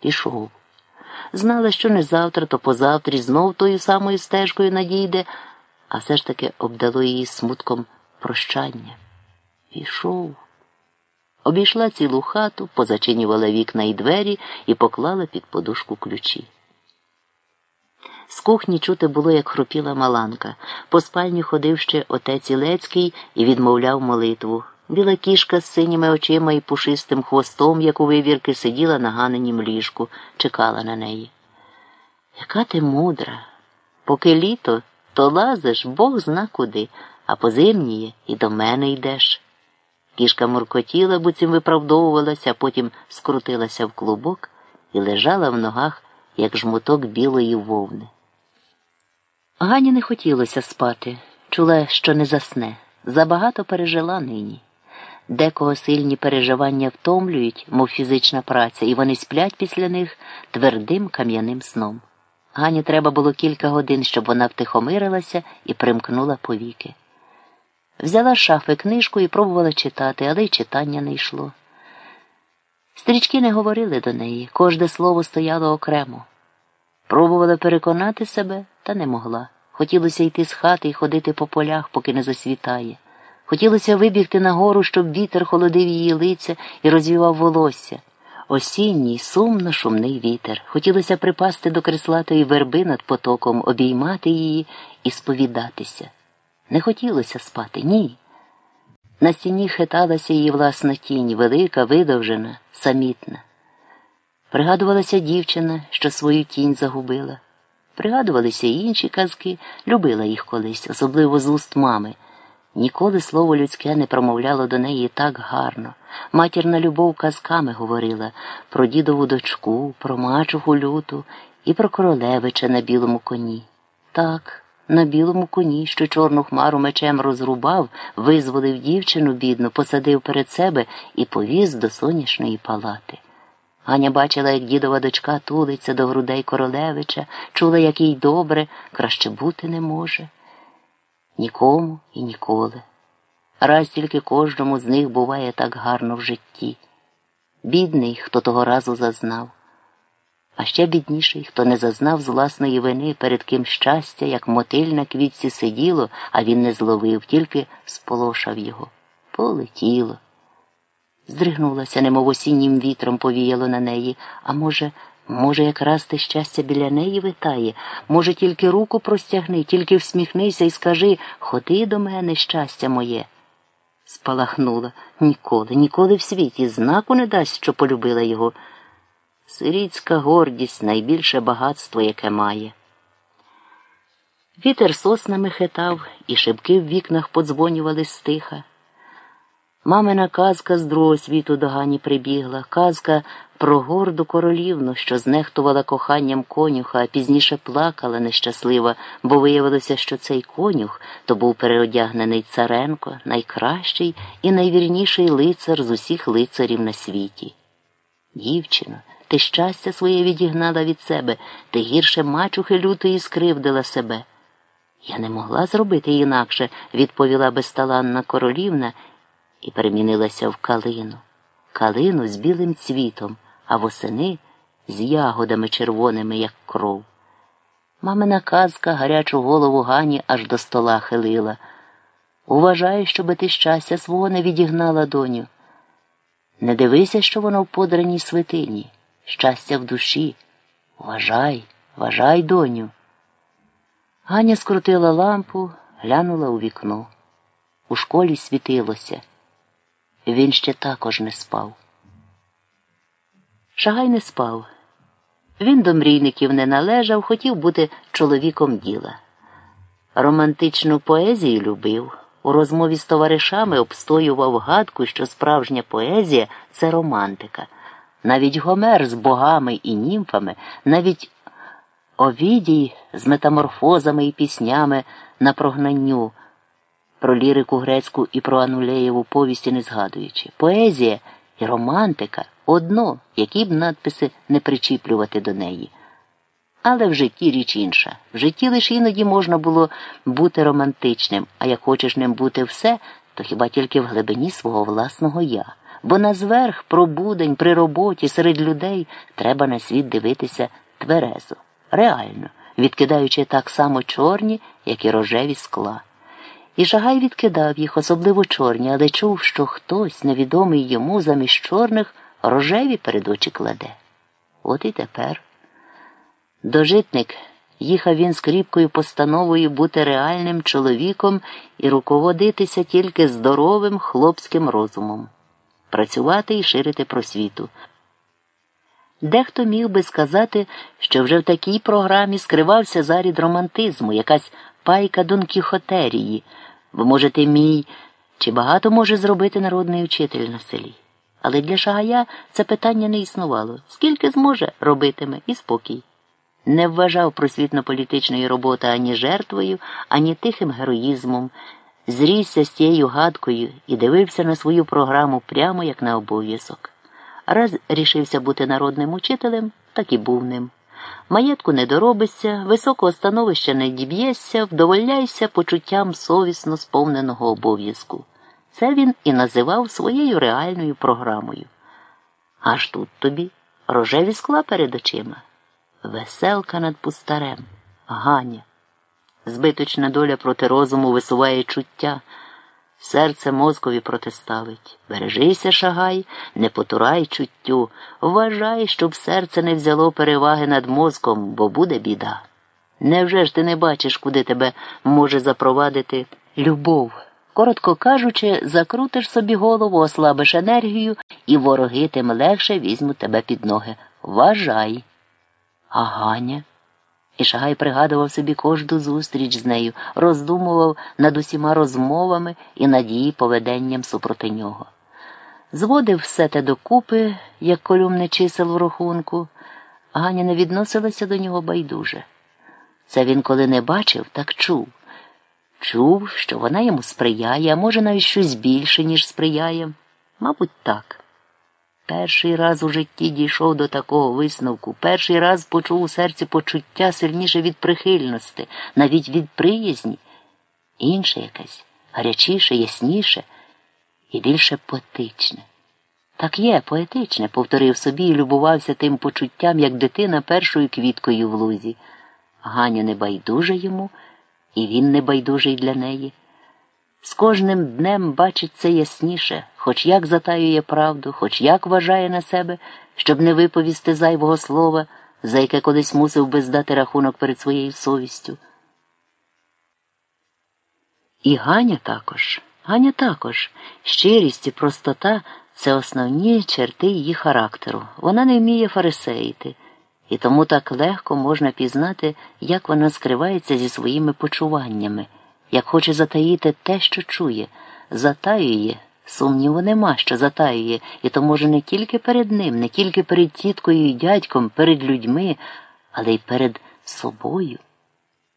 Пішов. Знала, що не завтра, то позавтра знов тою самою стежкою надійде, а все ж таки обдало її смутком прощання. Пішов. Обійшла цілу хату, позачинювала вікна і двері і поклала під подушку ключі. З кухні чути було, як хропіла маланка. По спальні ходив ще отець Ілецький і відмовляв молитву. Біла кішка з синіми очима і пушистим хвостом, як у вивірки, сиділа на ганенім ліжку, чекала на неї. Яка ти мудра. Поки літо, то лазиш, Бог зна куди, а позимніє і до мене йдеш. Кішка муркотіла, буцім виправдовувалася, потім скрутилася в клубок і лежала в ногах, як жмуток білої вовни. Гані не хотілося спати, чула, що не засне. Забагато пережила нині. Декого сильні переживання втомлюють, мов фізична праця, і вони сплять після них твердим кам'яним сном. Гані треба було кілька годин, щоб вона втихомирилася і примкнула повіки. Взяла з шафи книжку і пробувала читати, але й читання не йшло. Стрічки не говорили до неї, кожне слово стояло окремо. Пробувала переконати себе, та не могла. Хотілося йти з хати і ходити по полях, поки не засвітає. Хотілося вибігти на гору, щоб вітер холодив її лиця і розвівав волосся. Осінній, сумно шумний вітер. Хотілося припасти до креслатої верби над потоком, обіймати її і сповідатися. Не хотілося спати, ні. На стіні хиталася її власна тінь, велика, видовжена, самітна. Пригадувалася дівчина, що свою тінь загубила. Пригадувалися й інші казки, любила їх колись, особливо з уст мами. Ніколи слово людське не промовляло до неї так гарно. Матірна любов казками говорила про дідову дочку, про мачуху люту і про королевича на білому коні. Так, на білому коні, що чорну хмару мечем розрубав, визволив дівчину бідну, посадив перед себе і повіз до сонячної палати. Ганя бачила, як дідова дочка тулиться до грудей королевича, чула, як їй добре, краще бути не може. Нікому і ніколи. Раз тільки кожному з них буває так гарно в житті. Бідний, хто того разу зазнав, а ще бідніший, хто не зазнав з власної вини, перед ким щастя, як мотиль на квітці сиділо, а він не зловив, тільки сполошав його. Полетіло. Здригнулася, немов осіннім вітром повіяло на неї, а може, може, якраз те щастя біля неї витає, може, тільки руку простягни, тільки всміхнися і скажи Ходи до мене, щастя моє. Спалахнула ніколи, ніколи в світі знаку не дасть, що полюбила його. Сирітська гордість найбільше багатство, яке має. Вітер соснами хитав, і шибки в вікнах подзвонювали стиха. Мамина казка з другого світу до Гані прибігла, казка про горду королівну, що знехтувала коханням конюха, а пізніше плакала нещаслива, бо виявилося, що цей конюх то був переодягнений царенко, найкращий і найвірніший лицар з усіх лицарів на світі. Дівчино, ти щастя своє відігнала від себе, ти гірше мачухи лютої скривдила себе. Я не могла зробити інакше, відповіла безталанна королівна і перемінилася в калину, калину з білим цвітом, а восени з ягодами червоними, як кров. Мамина казка гарячу голову Гані аж до стола хилила. Уважай, щоби ти щастя свого не відігнала доню. Не дивися, що воно в подраній святині, щастя в душі. Вважай, вважай, доню. Ганя скрутила лампу, глянула у вікно. У школі світилося. Він ще також не спав. Шагай не спав. Він до мрійників не належав, хотів бути чоловіком діла. Романтичну поезію любив. У розмові з товаришами обстоював гадку, що справжня поезія це романтика. Навіть Гомер з богами і німфами, навіть Овідій з метаморфозами і піснями на прогнанню про лірику грецьку і про Анулеєву повісті не згадуючи. Поезія і романтика одно, які б надписи не причіплювати до неї. Але в житті річ інша. В житті лише іноді можна було бути романтичним, а як хочеш ним бути все, то хіба тільки в глибині свого власного я. бо на зверх пробудень при роботі серед людей треба на світ дивитися тверезо, реально, відкидаючи так само чорні, як і рожеві скла. І Шагай відкидав їх, особливо чорні, але чув, що хтось, невідомий йому замість чорних, рожеві перед очі кладе. От і тепер. Дожитник їхав він з кріпкою постановою бути реальним чоловіком і руководитися тільки здоровим хлопським розумом, працювати і ширити просвіту. Дехто міг би сказати, що вже в такій програмі скривався зарід романтизму, якась пайка донкіхотерії, бо, може, ти мій, чи багато може зробити народний учитель на селі. Але для Шагая це питання не існувало. Скільки зможе, робитиме і спокій. Не вважав просвітно-політичної роботи ані жертвою, ані тихим героїзмом, зрісся з тією гадкою і дивився на свою програму прямо як на обов'язок. Раз рішився бути народним учителем, так і був ним. Маєтку не доробишся, високого становища не діб'єшся, вдовольняйся почуттям совісно сповненого обов'язку. Це він і називав своєю реальною програмою. Аж тут тобі рожеві скла перед очима. Веселка над пустарем, Ганя. Збиточна доля проти розуму висуває чуття, серце мозкові протиставить. Бережися, шагай, не потурай чуттю, вважай, щоб серце не взяло переваги над мозком, бо буде біда. Невже ж ти не бачиш, куди тебе може запровадити любов? Коротко кажучи, закрутиш собі голову, ослабиш енергію, і вороги тим легше візьмуть тебе під ноги. Вважай. А Ганя? І Шагай пригадував собі кожну зустріч з нею, роздумував над усіма розмовами і над її поведенням супроти нього. Зводив все те докупи, як колюмне чисел в рахунку. Ганя не відносилася до нього байдуже. Це він коли не бачив, так чув. Чув, що вона йому сприяє, а може навіть щось більше, ніж сприяє. Мабуть, так. Перший раз у житті дійшов до такого висновку, перший раз почув у серці почуття сильніше від прихильності, навіть від приязні, інше якесь, гарячіше, ясніше і більше поетичне. Так є, поетичне, повторив собі і любувався тим почуттям, як дитина першою квіткою в лузі. Ганя не байдуже йому, і він не байдужий для неї. З кожним днем бачить це ясніше, хоч як затаює правду, хоч як вважає на себе, щоб не виповісти зайвого слова, за яке колись мусив би здати рахунок перед своєю совістю. І Ганя також, Ганя також, щирість і простота це основні черти її характеру. Вона не вміє фарисеїти, і тому так легко можна пізнати, як вона скривається зі своїми почуваннями як хоче затаїти те, що чує, затаює, сумніву нема, що затаює, і то може не тільки перед ним, не тільки перед тіткою і дядьком, перед людьми, але й перед собою.